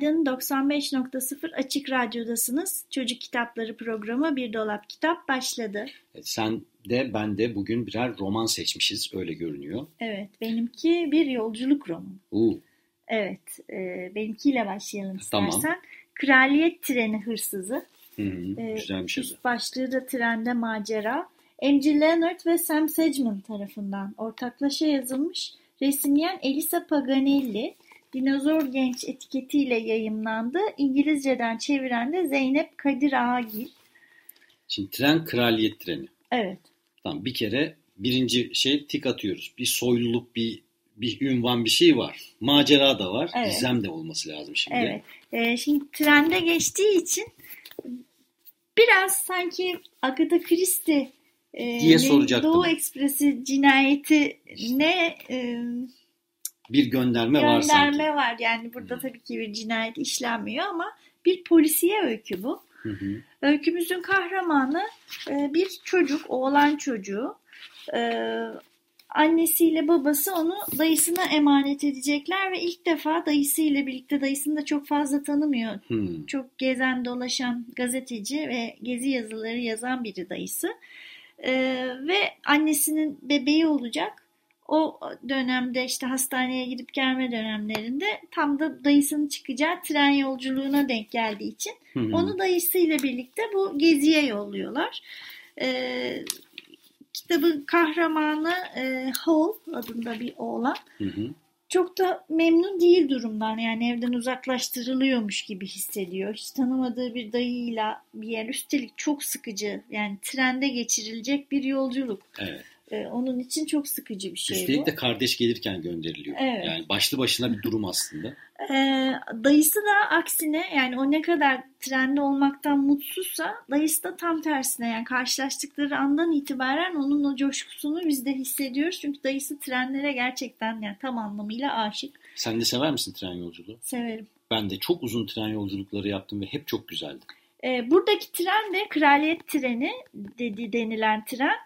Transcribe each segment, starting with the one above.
Günaydın 95.0 Açık Radyo'dasınız. Çocuk Kitapları programı Bir Dolap Kitap başladı. Sen de ben de bugün birer roman seçmişiz öyle görünüyor. Evet benimki bir yolculuk romanı. Uu, Evet e, benimkiyle başlayalım Tamam. istersen. Kraliyet Treni Hırsızı. hı hı, E, güzelmiş adı. üst başlığı da Trende Macera. M.G. Leonard ve Sam Sedgman tarafından ortaklaşa yazılmış. Resimleyen Elisa Paganelli. Dinozor Genç etiketiyle yayımlandı. İngilizceden çeviren de Zeynep Kadir Ağagil. Şimdi tren kraliyet treni. Evet. Tamam bir kere birinci şey tik atıyoruz. Bir soyluluk bir bir ünvan bir şey var. Macera da var. Evet. Gizem de olması lazım şimdi. Evet. Ee, şimdi trende geçtiği için biraz sanki Agatha Christie e, Diye soracaktım. Doğu Ekspresi cinayetine e, Bir gönderme, var sanki. gönderme var. Yani burada tabii ki bir cinayet işlenmiyor ama bir polisiye öykü bu. Hı hı. Öykümüzün kahramanı e, bir çocuk, oğlan çocuğu. E, Annesiyle babası onu dayısına emanet edecekler ve ilk defa dayısıyla birlikte dayısını da çok fazla tanımıyor. Hmm. Çok gezen dolaşan gazeteci ve gezi yazıları yazan biri dayısı. E, ve annesinin bebeği olacak. O dönemde işte hastaneye gidip gelme dönemlerinde tam da dayısının çıkacağı tren yolculuğuna denk geldiği için Hı hı. onu dayısıyla birlikte bu geziye yolluyorlar. Ee, kitabın kahramanı e, Hall adında bir oğlan. Hı hı. Çok da memnun değil durumdan yani evden uzaklaştırılıyormuş gibi hissediyor. Hiç tanımadığı bir dayıyla bir yer üstelik çok sıkıcı yani trende geçirilecek bir yolculuk. Evet. Ee, onun için çok sıkıcı bir şey bu. Üstelik de kardeş gelirken gönderiliyor. Evet. Yani başlı başına bir durum aslında. Ee, dayısı da aksine yani o ne kadar trende olmaktan mutsuzsa dayısı da tam tersine yani karşılaştıkları andan itibaren onun o coşkusunu biz de hissediyoruz. Çünkü dayısı trenlere gerçekten yani tam anlamıyla aşık. Sen de sever misin tren yolculuğu? Severim. Ben de çok uzun tren yolculukları yaptım ve hep çok güzeldi. Ee, buradaki tren de kraliyet treni dedi denilen tren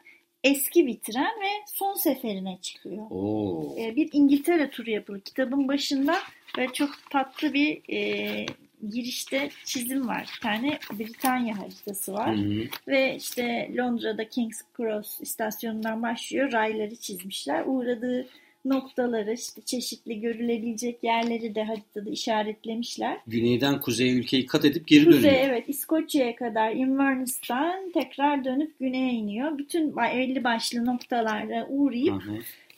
eski bir tren ve son seferine çıkıyor. Oo. Ee, bir İngiltere turu yapılır. Kitabın başında ve çok tatlı bir e, girişte çizim var. Bir tane Britanya haritası Hı var. hı. Ve işte Londra'da King's Cross istasyonundan başlıyor. Rayları çizmişler. Uğradığı noktaları işte çeşitli görülebilecek yerleri de haritada işaretlemişler. Güneyden kuzeye ülkeyi kat edip geri Kuzey dönüyor. evet İskoçya'ya kadar Inverness'tan tekrar dönüp güneye iniyor. Bütün belli başlı noktalarda uğrayıp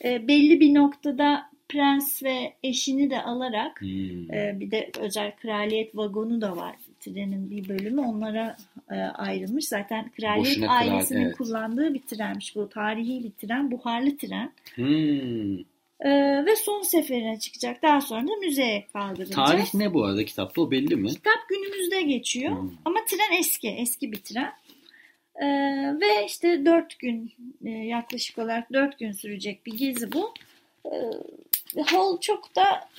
e, belli bir noktada prens ve eşini de alarak Hmm. e, bir de özel kraliyet vagonu da var. Trenin bir bölümü onlara e, ayrılmış. Zaten kraliyet Boşuna kral- ailesinin evet. kullandığı bir trenmiş bu. Tarihi bir tren, buharlı tren. Hmm. E, ve son seferine çıkacak. Daha sonra da müzeye kaldırılacak. Tarih ne bu arada kitapta o belli mi? Kitap günümüzde geçiyor. Hmm. Ama tren eski, eski bir tren. Ee, ve işte dört gün e, yaklaşık olarak dört gün sürecek bir gezi bu. Ee, Hall çok da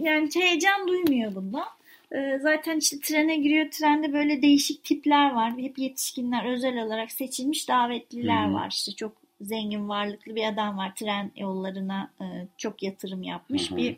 yani heyecan duymuyor bunda. Ee, zaten işte trene giriyor. Trende böyle değişik tipler var. Hep yetişkinler özel olarak seçilmiş davetliler Hmm. var. İşte çok zengin varlıklı bir adam var. Tren yollarına e, çok yatırım yapmış Hı hı. bir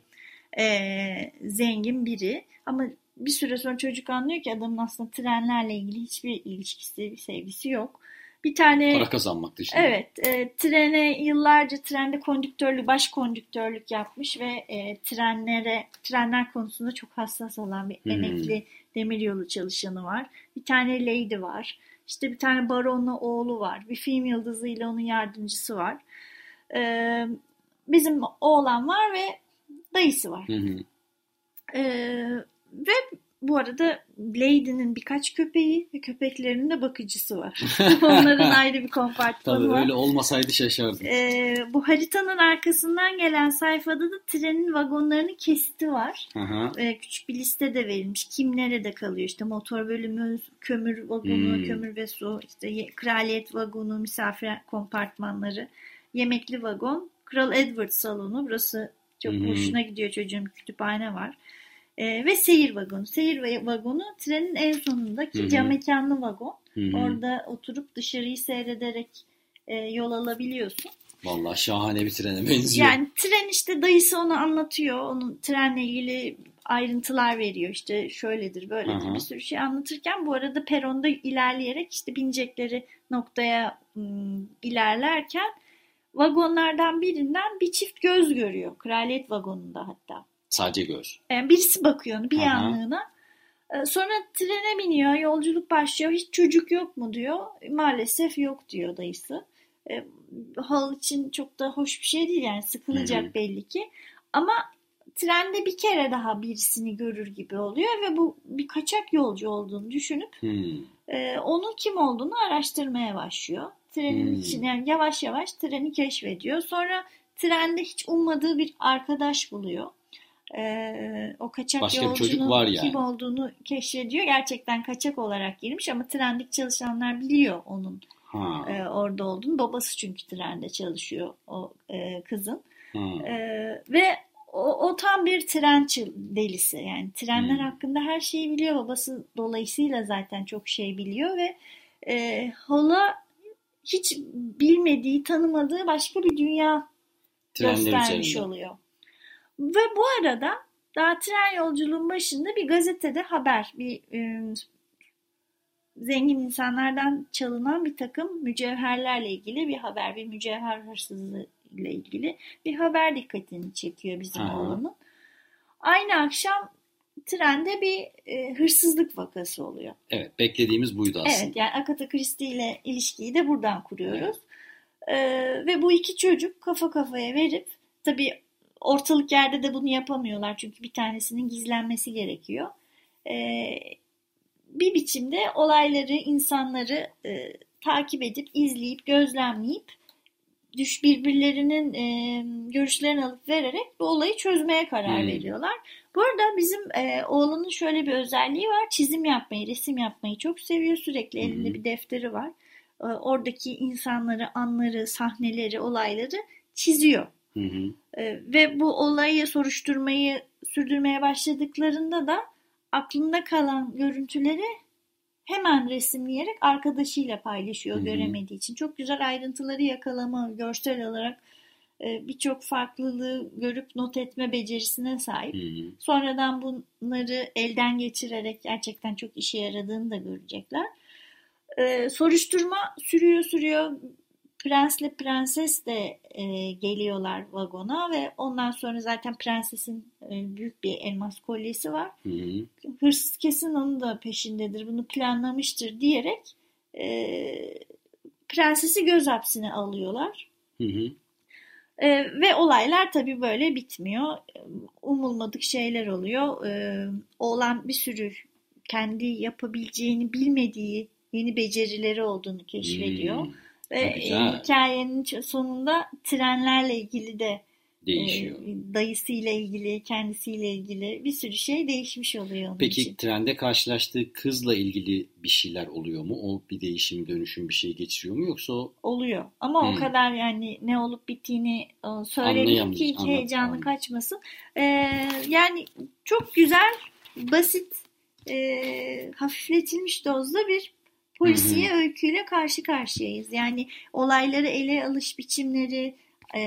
e, zengin biri. Ama bir süre sonra çocuk anlıyor ki adamın aslında trenlerle ilgili hiçbir ilişkisi, bir sevgisi yok. Bir tane Para kazanmak dışında. evet e, trene yıllarca trende kondüktörlük, baş kondüktörlük yapmış ve e, trenlere trenler konusunda çok hassas olan bir Hmm. emekli demiryolu çalışanı var. Bir tane lady var. İşte bir tane baronla oğlu var. Bir film yıldızıyla onun yardımcısı var. E, bizim oğlan var ve dayısı var. Hı hı. Ee, ve bu arada Lady'nin birkaç köpeği ve köpeklerinin de bakıcısı var. Onların ayrı bir kompartmanı Tabii var. öyle olmasaydı şaşardım. Ee, bu haritanın arkasından gelen sayfada da trenin vagonlarının kesiti var. Aha. Ee, küçük bir liste de verilmiş. Kim nerede kalıyor? İşte motor bölümü, kömür vagonu, Hmm. kömür ve su, işte ye- kraliyet vagonu, misafir kompartmanları, yemekli vagon, Kral Edward salonu. Burası çok hı. hoşuna gidiyor çocuğun kütüphane var. Ee, ve seyir vagonu. Seyir vagonu trenin en sonundaki Hı hı. cam mekanlı vagon. Hı hı. Orada oturup dışarıyı seyrederek e, yol alabiliyorsun. Vallahi şahane bir trene benziyor. Yani tren işte dayısı onu anlatıyor. Onun trenle ilgili ayrıntılar veriyor. İşte şöyledir, böyledir hı. bir sürü şey anlatırken bu arada peronda ilerleyerek işte binecekleri noktaya ım, ilerlerken vagonlardan birinden bir çift göz görüyor. Kraliyet vagonunda hatta. Sadece göz. Yani birisi bakıyor bir Aha. yanlığına. Ee, Sonra trene biniyor, yolculuk başlıyor. Hiç çocuk yok mu diyor. Maalesef yok diyor dayısı. Ee, Hal için çok da hoş bir şey değil yani sıkılacak Hı hı. belli ki. Ama trende bir kere daha birisini görür gibi oluyor ve bu bir kaçak yolcu olduğunu düşünüp e, onun kim olduğunu araştırmaya başlıyor. Trenin Hmm. içine yani yavaş yavaş treni keşfediyor. Sonra trende hiç ummadığı bir arkadaş buluyor. E, o kaçak Başka yolcunun var yani. kim olduğunu keşfediyor. Gerçekten kaçak olarak girmiş ama trendeki çalışanlar biliyor onun Ha. e, orada olduğunu. Babası çünkü trende çalışıyor o e, kızın. ha. Ee, ve o, o tam bir tren delisi. Yani trenler Hmm. hakkında her şeyi biliyor. Babası dolayısıyla zaten çok şey biliyor ve e, Hala hiç bilmediği, tanımadığı başka bir dünya Trenler göstermiş üzerinde. oluyor. Ve bu arada daha tren yolculuğun başında bir gazetede haber, bir e, zengin insanlardan çalınan bir takım mücevherlerle ilgili bir haber, bir mücevher hırsızlığı ile ilgili bir haber dikkatini çekiyor bizim Aha. oğlanın. Aynı akşam trende bir e, hırsızlık vakası oluyor. Evet beklediğimiz buydu aslında. Evet yani Agatha Christie ile ilişkiyi de buradan kuruyoruz. Ee, ve bu iki çocuk kafa kafaya verip tabii ortalık yerde de bunu yapamıyorlar çünkü bir tanesinin gizlenmesi gerekiyor. Ee, bir biçimde olayları, insanları e, takip edip, izleyip, gözlemleyip düş birbirlerinin e, görüşlerini alıp vererek bu olayı çözmeye karar Hmm. veriyorlar. Bu arada bizim e, oğlanın şöyle bir özelliği var. Çizim yapmayı, resim yapmayı çok seviyor. Sürekli hı. elinde bir defteri var. E, oradaki insanları, anları, sahneleri, olayları çiziyor. Hı hı. E, ve bu olayı soruşturmayı sürdürmeye başladıklarında da aklında kalan görüntüleri hemen resimleyerek arkadaşıyla paylaşıyor Hı hı. göremediği için. Çok güzel ayrıntıları yakalama, görsel olarak e, birçok farklılığı görüp not etme becerisine sahip. Hı hı. Sonradan bunları elden geçirerek gerçekten çok işe yaradığını da görecekler. Ee, soruşturma sürüyor sürüyor. Prensle prenses de e, geliyorlar vagona ve ondan sonra zaten prensesin e, büyük bir elmas kolyesi var. Hı hı. Hırsız kesin onun da peşindedir, bunu planlamıştır diyerek e, prensesi göz hapsine alıyorlar. Hı hı. Ee, ve olaylar tabii böyle bitmiyor. Umulmadık şeyler oluyor. Ee, oğlan bir sürü kendi yapabileceğini bilmediği yeni becerileri olduğunu keşfediyor. Hmm. Ve güzel. e, hikayenin sonunda trenlerle ilgili de Değişiyor. e, dayısıyla ilgili, kendisiyle ilgili bir sürü şey değişmiş oluyor onun Peki için. trende karşılaştığı kızla ilgili bir şeyler oluyor mu? O bir değişim, dönüşüm bir şey geçiriyor mu yoksa o Oluyor. Ama o Hmm. kadar yani ne olup bittiğini e, Anlayamayız, ki hiç heyecanı anlat. kaçmasın. Ee, yani çok güzel, basit, e, hafifletilmiş dozda bir polisiye öyküyle karşı karşıyayız. Yani olayları ele alış biçimleri, e,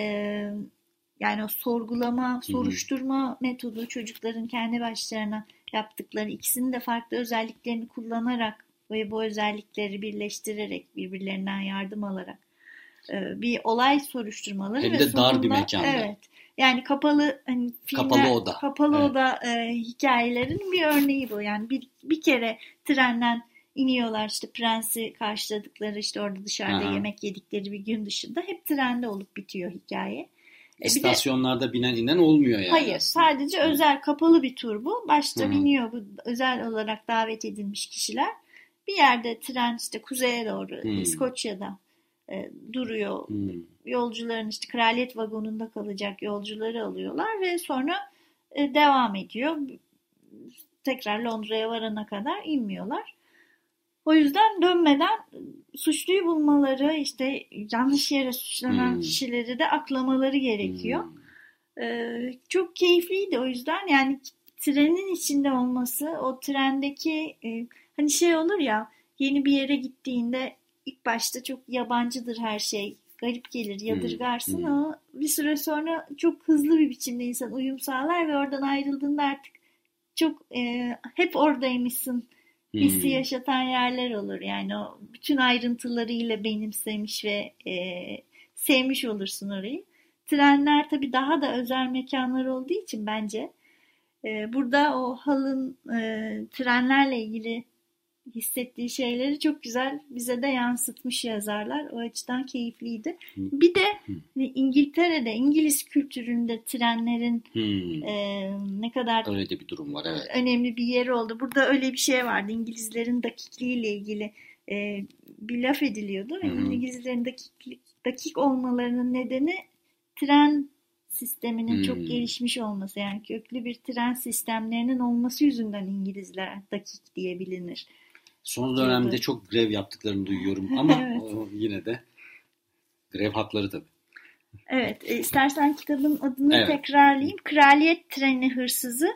yani o sorgulama, soruşturma metodu çocukların kendi başlarına yaptıkları ikisinin de farklı özelliklerini kullanarak ve bu özellikleri birleştirerek birbirlerinden yardım alarak e, bir olay soruşturmaları Hem ve de dar bir sonunda- mekanda. Evet. Yani kapalı hani filmler, Kapalı oda. kapalı Evet. oda e, hikayelerinin bir örneği bu. Yani bir bir kere trenden iniyorlar işte prensi karşıladıkları işte orada dışarıda Aha. yemek yedikleri bir gün dışında hep trende olup bitiyor hikaye. E, bir de- İstasyonlarda binen inen olmuyor yani. Hayır, sadece özel kapalı bir tur bu. Başta Hı hı. biniyor bu özel olarak davet edilmiş kişiler. Bir yerde tren işte kuzeye doğru Hı. İskoçya'da e, duruyor. Hmm. Yolcuların işte kraliyet vagonunda kalacak yolcuları alıyorlar ve sonra e, devam ediyor. Tekrar Londra'ya varana kadar inmiyorlar. O yüzden dönmeden suçluyu bulmaları, işte yanlış yere suçlanan Hmm. kişileri de aklamaları gerekiyor. Hmm. Ee, çok keyifliydi o yüzden yani trenin içinde olması o trendeki e, hani şey olur ya yeni bir yere gittiğinde ilk başta çok yabancıdır her şey garip gelir yadırgarsın hmm. ama bir süre sonra çok hızlı bir biçimde insan uyum sağlar ve oradan ayrıldığında artık çok e, hep oradaymışsın hissi Hmm. yaşatan yerler olur yani o bütün ayrıntılarıyla benimsemiş ve e, sevmiş olursun orayı. Trenler tabii daha da özel mekanlar olduğu için bence e, burada o halın e, trenlerle ilgili hissettiği şeyleri çok güzel bize de yansıtmış yazarlar. O açıdan keyifliydi. Hı. Bir de hani İngiltere'de, İngiliz kültüründe trenlerin Hmm. e, ne kadar Öyle de bir durum var evet. önemli bir yeri oldu. Burada öyle bir şey vardı. İngilizlerin dakikliğiyle ilgili e, bir laf ediliyordu. Hı. İngilizlerin dakik, dakik olmalarının nedeni tren sisteminin Hmm. çok gelişmiş olması. Yani köklü bir tren sistemlerinin olması yüzünden İngilizler dakik diye bilinir. Son dönemde çok grev yaptıklarını duyuyorum ama Evet. o yine de grev hakları tabii. Evet, e, istersen kitabın adını Evet. tekrarlayayım. Kraliyet Treni Hırsızı.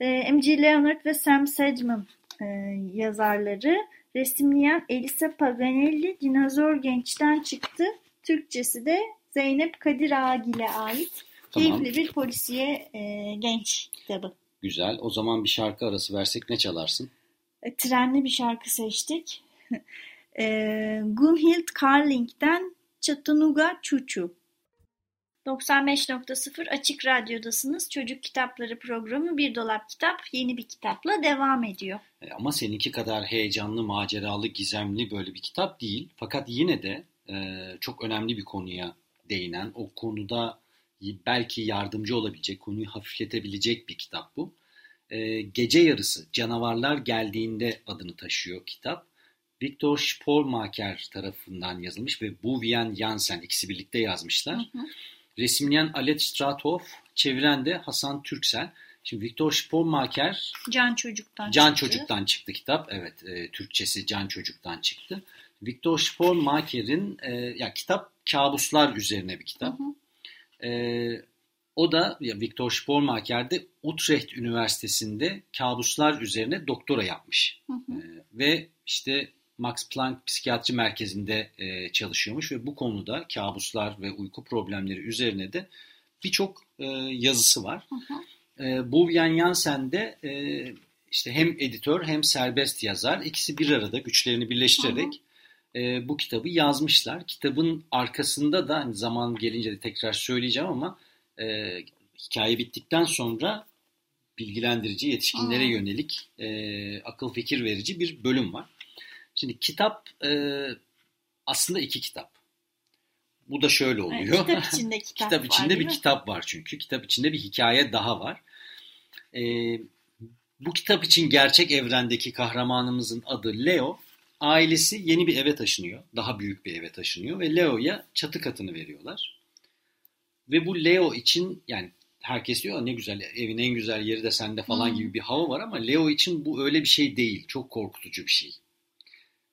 E, M.G. Leonard ve Sam Sedgman e, yazarları. Resimleyen Elisa Paganelli Dinozor Genç'ten çıktı. Türkçesi de Zeynep Kadir Ağgil'e ait. Tamam. Keyifli bir polisiye genç kitabı. Güzel. O zaman bir şarkı arası versek ne çalarsın? E, trenli bir şarkı seçtik. e, Gunhild Carling'den Chattanooga Chuchu. 95.0 Açık Radyo'dasınız. Çocuk Kitapları programı Bir Dolap Kitap yeni bir kitapla devam ediyor. E, Ama seninki kadar heyecanlı, maceralı, gizemli böyle bir kitap değil. Fakat yine de e, çok önemli bir konuya değinen, o konuda belki yardımcı olabilecek, konuyu hafifletebilecek bir kitap bu. E, Gece Yarısı, Canavarlar Geldiğinde adını taşıyor kitap. Viktor Spormaker tarafından yazılmış ve Buvien Jansen ikisi birlikte yazmışlar. Hı hı. Resimleyen Alet Stratov, çeviren de Hasan Türksel. Şimdi Viktor Spormaker Can Çocuk'tan Can çıktı. Çocuk'tan çıktı kitap. Evet, e, Türkçesi Can Çocuk'tan çıktı. Viktor Spormaker'in e, ya kitap kabuslar üzerine bir kitap. Hı hı. E, o da ya Viktor Spormaker de Utrecht Üniversitesi'nde kabuslar üzerine doktora yapmış. Hı hı. E, ve işte Max Planck Psikiyatri Merkezi'nde e, çalışıyormuş ve bu konuda kabuslar ve uyku problemleri üzerine de birçok e, yazısı var. Hı hı. E, Buvien Jansen de e, işte hem editör hem serbest yazar. İkisi bir arada güçlerini birleştirerek e, bu kitabı yazmışlar. Kitabın arkasında da hani zaman gelince de tekrar söyleyeceğim ama e, hikaye bittikten sonra bilgilendirici, yetişkinlere Aa. yönelik e, akıl fikir verici bir bölüm var. Şimdi kitap e, aslında iki kitap. Bu da şöyle Evet, oluyor. kitap içinde kitap, Kitap var, içinde değil bir mi? kitap var çünkü. Kitap içinde bir hikaye daha var. Ee, bu kitap için gerçek evrendeki kahramanımızın adı Leo. Ailesi yeni bir eve taşınıyor. Daha büyük bir eve taşınıyor ve Leo'ya çatı katını veriyorlar. Ve bu Leo için yani herkes diyor ne güzel evin en güzel yeri de sende falan Hmm. gibi bir hava var ama Leo için bu öyle bir şey değil. Çok korkutucu bir şey.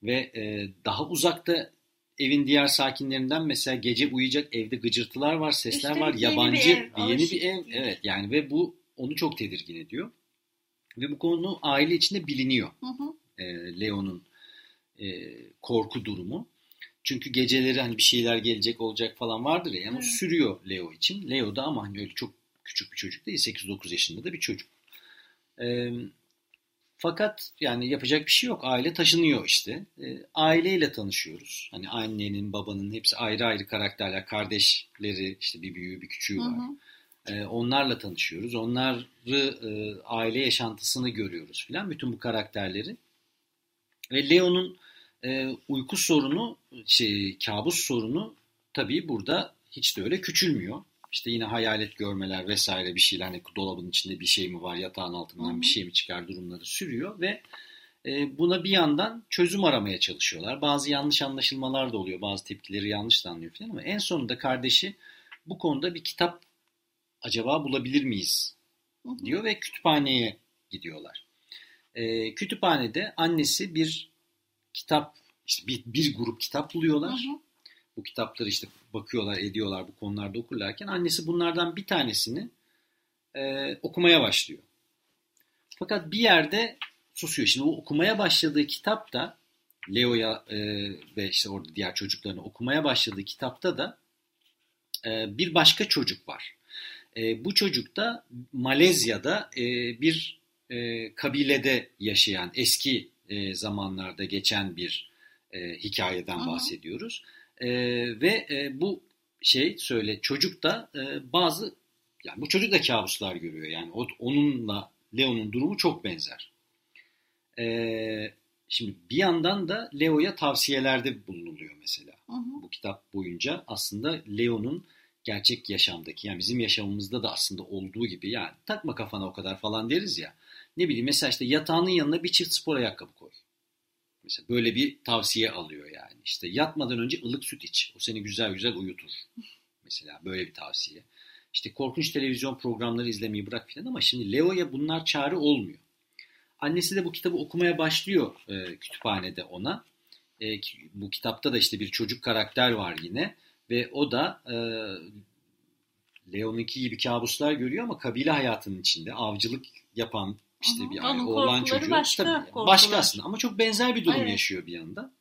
Ve e, daha uzakta evin diğer sakinlerinden mesela gece uyuyacak evde gıcırtılar var, sesler Üstelik var, yeni bir yabancı ev, bir yeni alışık bir ev. değil. Evet yani ve bu onu çok tedirgin ediyor. Ve bu konu aile içinde biliniyor. Hı hı. E, Leo'nun e, korku durumu. Çünkü geceleri hani bir şeyler gelecek olacak falan vardır ya. Yani o Evet. sürüyor Leo için. Leo da ama hani öyle çok küçük bir çocuk değil. 8-9 yaşında da bir çocuk. E, fakat yani yapacak bir şey yok. Aile taşınıyor işte. E, aileyle tanışıyoruz. Hani annenin, babanın hepsi ayrı ayrı karakterler. Kardeşleri işte bir büyüğü bir küçüğü Hı var. hı. E, onlarla tanışıyoruz. Onları e, aile yaşantısını görüyoruz filan. Bütün bu karakterleri. Ve Leo'nun e, uyku sorunu, şey, kabus sorunu tabii burada hiç de öyle küçülmüyor. işte yine hayalet görmeler vesaire bir şeyler hani dolabın içinde bir şey mi var yatağın altından bir şey mi çıkar durumları sürüyor ve e, buna bir yandan çözüm aramaya çalışıyorlar. Bazı yanlış anlaşılmalar da oluyor. Bazı tepkileri yanlış da anlıyor falan ama en sonunda kardeşi bu konuda bir kitap acaba bulabilir miyiz diyor ve kütüphaneye gidiyorlar. E, kütüphanede annesi bir kitap işte bir, bir grup kitap buluyorlar. Hı hı. Bu kitapları işte bakıyorlar, ediyorlar bu konularda okurlarken annesi bunlardan bir tanesini e, okumaya başlıyor. Fakat bir yerde susuyor. Şimdi o okumaya başladığı kitapta Leo'ya e, ve işte orada diğer çocuklarını okumaya başladığı kitapta da e, bir başka çocuk var. E, bu çocuk da Malezya'da e, bir e, kabilede yaşayan eski e, zamanlarda geçen bir e, hikayeden hı. bahsediyoruz. E, ve e, bu şey söyle çocuk da e, bazı yani bu çocuk da kabuslar görüyor yani o, onunla Leo'nun durumu çok benzer. E, şimdi bir yandan da Leo'ya tavsiyelerde bulunuluyor mesela hı. bu kitap boyunca aslında Leo'nun gerçek yaşamdaki yani bizim yaşamımızda da aslında olduğu gibi yani takma kafana o kadar falan deriz ya. Ne bileyim mesela işte yatağının yanına bir çift spor ayakkabı koy. Mesela böyle bir tavsiye alıyor yani. İşte yatmadan önce ılık süt iç. O seni güzel güzel uyutur. Mesela böyle bir tavsiye. İşte korkunç televizyon programları izlemeyi bırak filan ama şimdi Leo'ya bunlar çare olmuyor. Annesi de bu kitabı okumaya başlıyor e, kütüphanede ona. E, bu kitapta da işte bir çocuk karakter var yine ve o da e, Leo'nunki gibi kabuslar görüyor ama kabile hayatının içinde avcılık yapan işte hı. bir oğlan çocuğu. başka Tabii, korkular. başka aslında ama çok benzer bir durum Evet. yaşıyor bir yanda.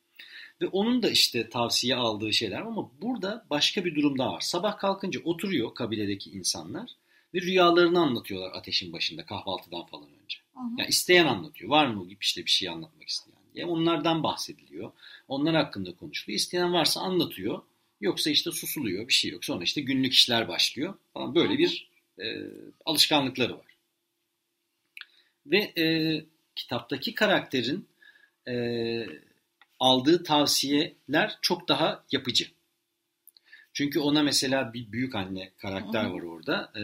Ve onun da işte tavsiye aldığı şeyler ama burada başka bir durum daha var. Sabah kalkınca oturuyor kabiledeki insanlar ve rüyalarını anlatıyorlar ateşin başında kahvaltıdan falan önce. Hı. Yani isteyen anlatıyor. Var mı işte bir şey anlatmak isteyen diye. Onlardan bahsediliyor. Onlar hakkında konuşuluyor. İsteyen varsa anlatıyor. Yoksa işte susuluyor bir şey yok. Sonra işte günlük işler başlıyor falan. Böyle bir e, alışkanlıkları var. Ve e, kitaptaki karakterin e, aldığı tavsiyeler çok daha yapıcı. Çünkü ona mesela bir büyük anne karakter var orada. E,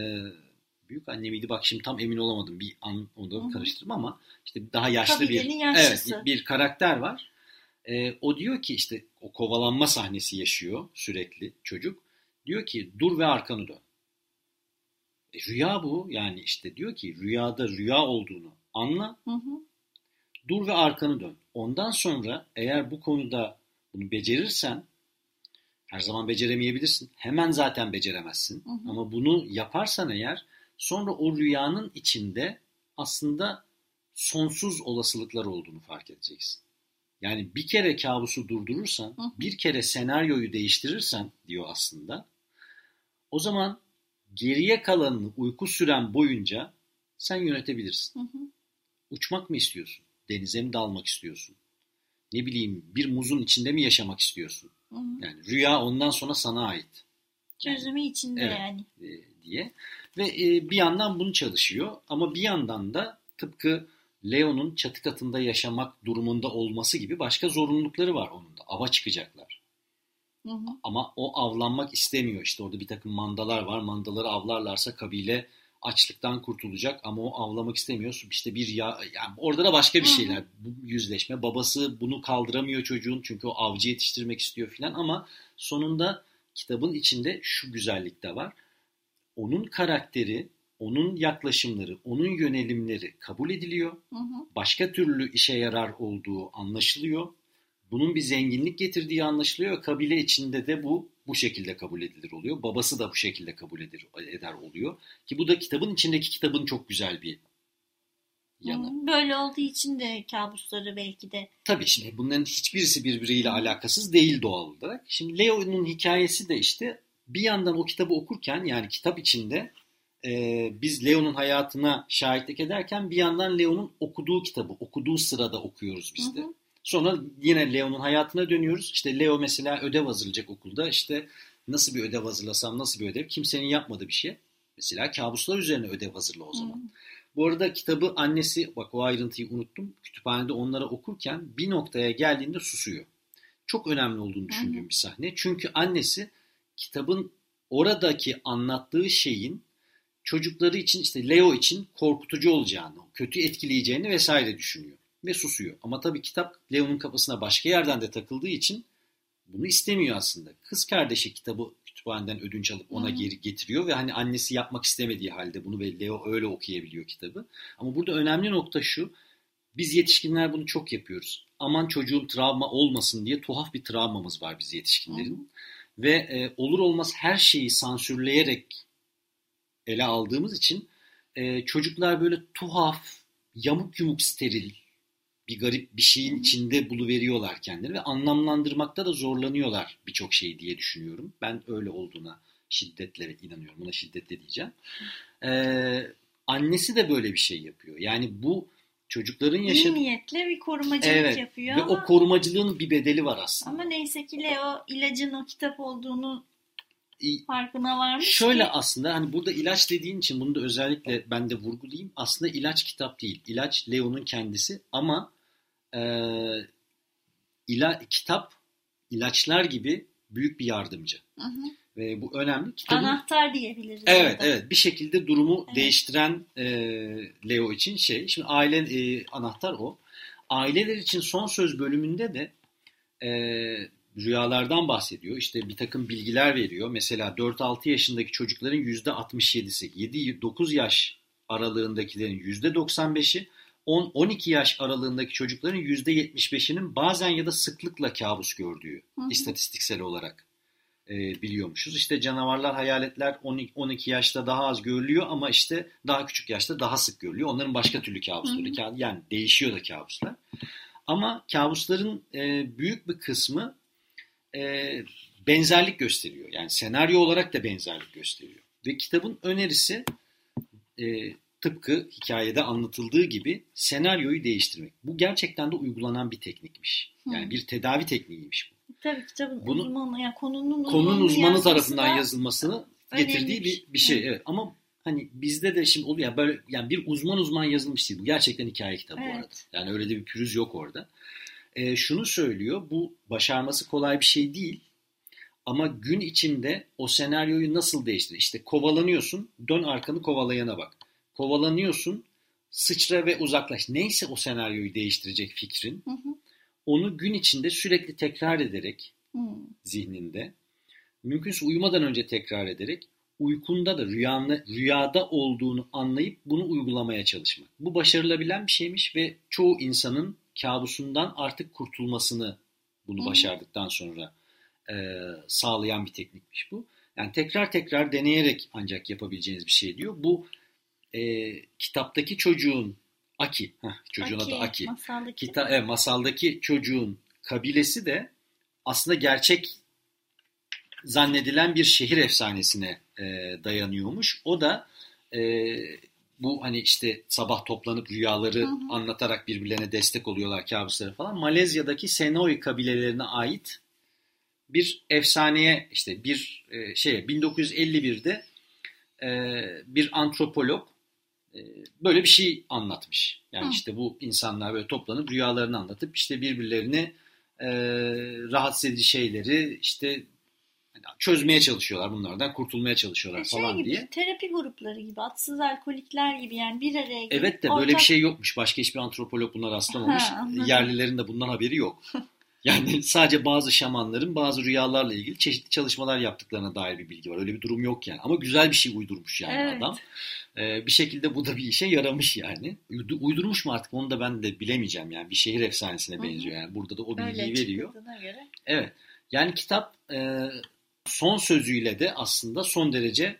büyük anne miydi? Bak şimdi tam emin olamadım. Bir an onu karıştırdım ama işte daha yaşlı Kabilenin bir yaşlısı. evet, bir karakter var. E, o diyor ki işte o kovalanma sahnesi yaşıyor sürekli çocuk. Diyor ki dur ve arkanı dön. E, rüya bu yani işte diyor ki rüyada rüya olduğunu anla Hı hı. dur ve arkanı dön. Ondan sonra eğer bu konuda bunu becerirsen her zaman beceremeyebilirsin. Hemen zaten beceremezsin. Hı hı. Ama bunu yaparsan eğer sonra o rüyanın içinde aslında sonsuz olasılıklar olduğunu fark edeceksin. Yani bir kere kabusu durdurursan, Hı bir kere senaryoyu değiştirirsen diyor aslında. O zaman geriye kalanını uyku süren boyunca sen yönetebilirsin. Hı hı. Uçmak mı istiyorsun? Denize mi dalmak istiyorsun? Ne bileyim bir muzun içinde mi yaşamak istiyorsun? Hı hı. Yani rüya ondan sonra sana ait Yani, Çözümü içinde Evet. yani. e, diye. Ve e, bir yandan bunu çalışıyor ama bir yandan da tıpkı Leo'nun çatı katında yaşamak durumunda olması gibi başka zorunlulukları var onun da. Ava çıkacaklar. Hı hı. Ama o avlanmak istemiyor. İşte orada bir takım mandalar var. Mandaları avlarlarsa kabile açlıktan kurtulacak ama o avlamak istemiyor. İşte bir ya yani orada da başka bir hı. şeyler. Bu yüzleşme. Babası bunu kaldıramıyor çocuğun çünkü o avcı yetiştirmek istiyor filan ama sonunda kitabın içinde şu güzellik de var. Onun karakteri, onun yaklaşımları, onun yönelimleri kabul ediliyor Hı hı. başka türlü işe yarar olduğu anlaşılıyor. Bunun bir zenginlik getirdiği anlaşılıyor. Kabile içinde de bu bu şekilde kabul edilir oluyor. Babası da bu şekilde kabul eder, eder oluyor. Ki bu da kitabın içindeki kitabın çok güzel bir yanı. Böyle olduğu için de kabusları belki de. Tabii şimdi bunların hiçbirisi birbiriyle alakasız değil doğal olarak. Şimdi Leo'nun hikayesi de işte bir yandan o kitabı okurken yani kitap içinde e, biz Leo'nun hayatına şahitlik ederken bir yandan Leo'nun okuduğu kitabı okuduğu sırada okuyoruz biz de. Hı hı. Sonra yine Leo'nun hayatına dönüyoruz. İşte Leo mesela ödev hazırlayacak okulda. İşte nasıl bir ödev hazırlasam, nasıl bir ödev? Kimsenin yapmadığı bir şey. Mesela kabuslar üzerine ödev hazırla o zaman. Hı. Bu arada kitabı annesi, bak o ayrıntıyı unuttum. Kütüphanede onlara okurken bir noktaya geldiğinde susuyor. Çok önemli olduğunu düşündüğüm hı. bir sahne. Çünkü annesi kitabın oradaki anlattığı şeyin çocukları için işte Leo için korkutucu olacağını, kötü etkileyeceğini vesaire düşünüyor ve susuyor. Ama tabii kitap Leo'nun kafasına başka yerden de takıldığı için bunu istemiyor aslında. Kız kardeşi kitabı kütüphaneden ödünç alıp ona hı. geri getiriyor ve hani annesi yapmak istemediği halde bunu ve Leo öyle okuyabiliyor kitabı. Ama burada önemli nokta şu. Biz yetişkinler bunu çok yapıyoruz. Aman çocuğum travma olmasın diye tuhaf bir travmamız var biz yetişkinlerin. Ve e, olur olmaz her şeyi sansürleyerek ele aldığımız için e, çocuklar böyle tuhaf, yamuk yumuk steril bir garip bir şeyin içinde buluveriyorlar kendileri ve anlamlandırmakta da zorlanıyorlar birçok şeyi diye düşünüyorum. Ben öyle olduğuna şiddetle inanıyorum. Buna şiddetle diyeceğim. Ee, annesi de böyle bir şey yapıyor. Yani bu çocukların İyi yaşadığı... niyetle bir korumacılık Evet yapıyor ve ama, o korumacılığın bir bedeli var aslında. ama neyse ki Leo ilacın o kitap olduğunu farkına varmış Şöyle ki. aslında hani burada ilaç dediğin için bunu da özellikle ben de vurgulayayım. Aslında ilaç kitap değil. İlaç Leo'nun kendisi ama e, ila, kitap ilaçlar gibi büyük bir yardımcı. Hı hı. Ve bu önemli. Kitabın, Anahtar diyebiliriz. Evet orada. evet bir şekilde durumu Evet. değiştiren e, Leo için şey. Şimdi aile e, anahtar o. Aileler için son söz bölümünde de e, rüyalardan bahsediyor. İşte bir takım bilgiler veriyor. Mesela 4-6 yaşındaki çocukların %67'si, 7-9 yaş aralığındakilerin %95'i, 10-12 yaş aralığındaki çocukların %75'inin bazen ya da sıklıkla kabus gördüğü Hı hı. istatistiksel olarak e, biliyormuşuz. İşte canavarlar, hayaletler 12, 12 yaşta daha az görülüyor ama işte daha küçük yaşta daha sık görülüyor. Onların başka türlü kabusları. Hı hı. Yani değişiyor da kabuslar. Ama kabusların e, büyük bir kısmı e, benzerlik gösteriyor. Yani senaryo olarak da benzerlik gösteriyor. Ve kitabın önerisi e, tıpkı hikayede anlatıldığı gibi senaryoyu değiştirmek. Bu gerçekten de uygulanan bir teknikmiş. Yani Hı. bir tedavi tekniğiymiş bu. Tabii kitabın Bunu- uzmanı, yani konunun Konunun uzmanı uzmanı yazması tarafından da yazılmasını getirdiği bir bir, şey. bir şey. Evet. Evet. Ama hani bizde de şimdi oluyor yani böyle yani bir uzman uzman yazılmış değil bu. Gerçekten hikaye kitabı bu Evet. arada. Yani öyle de bir pürüz yok orada. Ee, şunu söylüyor. Bu başarması kolay bir şey değil. Ama gün içinde o senaryoyu nasıl değiştirir? İşte kovalanıyorsun, dön arkanı kovalayana bak. Kovalanıyorsun, sıçra ve uzaklaş. Neyse o senaryoyu değiştirecek fikrin. Hı hı. Onu gün içinde sürekli tekrar ederek Hı. zihninde. Mümkünse uyumadan önce tekrar ederek uykunda da rüyanla, rüyada olduğunu anlayıp bunu uygulamaya çalışmak. Bu başarılabilen bir şeymiş ve çoğu insanın kabusundan artık kurtulmasını bunu Hı hı. başardıktan sonra e, sağlayan bir teknikmiş bu. Yani tekrar tekrar deneyerek ancak yapabileceğiniz bir şey diyor. Bu e, kitaptaki çocuğun Aki, heh, çocuğun adı Aki. Masaldaki. Kita evet, masaldaki çocuğun kabilesi de aslında gerçek zannedilen bir şehir efsanesine e, dayanıyormuş. O da e, bu hani işte sabah toplanıp rüyaları Hı hı. anlatarak birbirlerine destek oluyorlar kabusları falan. Malezya'daki Senoi kabilelerine ait bir efsaneye işte bir e, şey 1951'de e, bir antropolog e, böyle bir şey anlatmış. Yani Hı. işte bu insanlar böyle toplanıp rüyalarını anlatıp işte birbirlerini e, rahatsız edici şeyleri işte çözmeye çalışıyorlar bunlardan kurtulmaya çalışıyorlar şey falan gibi, diye. terapi grupları gibi, atsız alkolikler gibi yani bir araya gelip Evet de böyle ortak- bir şey yokmuş. Başka hiçbir antropolog buna rastlamamış. Ha. Yerlilerin de bundan haberi yok. Yani sadece bazı şamanların bazı rüyalarla ilgili çeşitli çalışmalar yaptıklarına dair bir bilgi var. Öyle bir durum yok yani. Ama güzel bir şey uydurmuş yani Evet. adam. Ee, bir şekilde bu da bir işe yaramış yani. Uydu- Uydurmuş mu artık onu da ben de bilemeyeceğim yani. Bir şehir efsanesine benziyor yani. Burada da o Öyle bilgiyi veriyor. çıktığına göre. Evet. Yani kitap e, son sözüyle de aslında son derece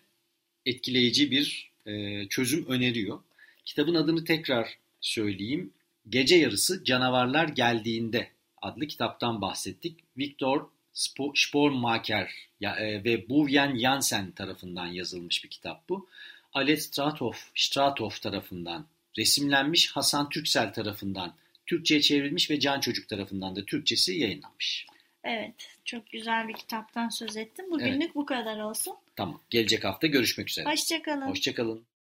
etkileyici bir e, çözüm öneriyor. Kitabın adını tekrar söyleyeyim. Gece Yarısı Canavarlar Geldiğinde adlı kitaptan bahsettik. Viktor Spo- Spormaker ya- e, ve Buvyen Jansen tarafından yazılmış bir kitap bu. Alet Stratov, Stratov tarafından resimlenmiş, Hasan Türksel tarafından Türkçe'ye çevrilmiş ve Can Çocuk tarafından da Türkçesi yayınlanmış. Evet, çok güzel bir kitaptan söz ettim. Bugünlük bu kadar olsun. Tamam. Gelecek hafta görüşmek üzere. Hoşçakalın. Hoşçakalın.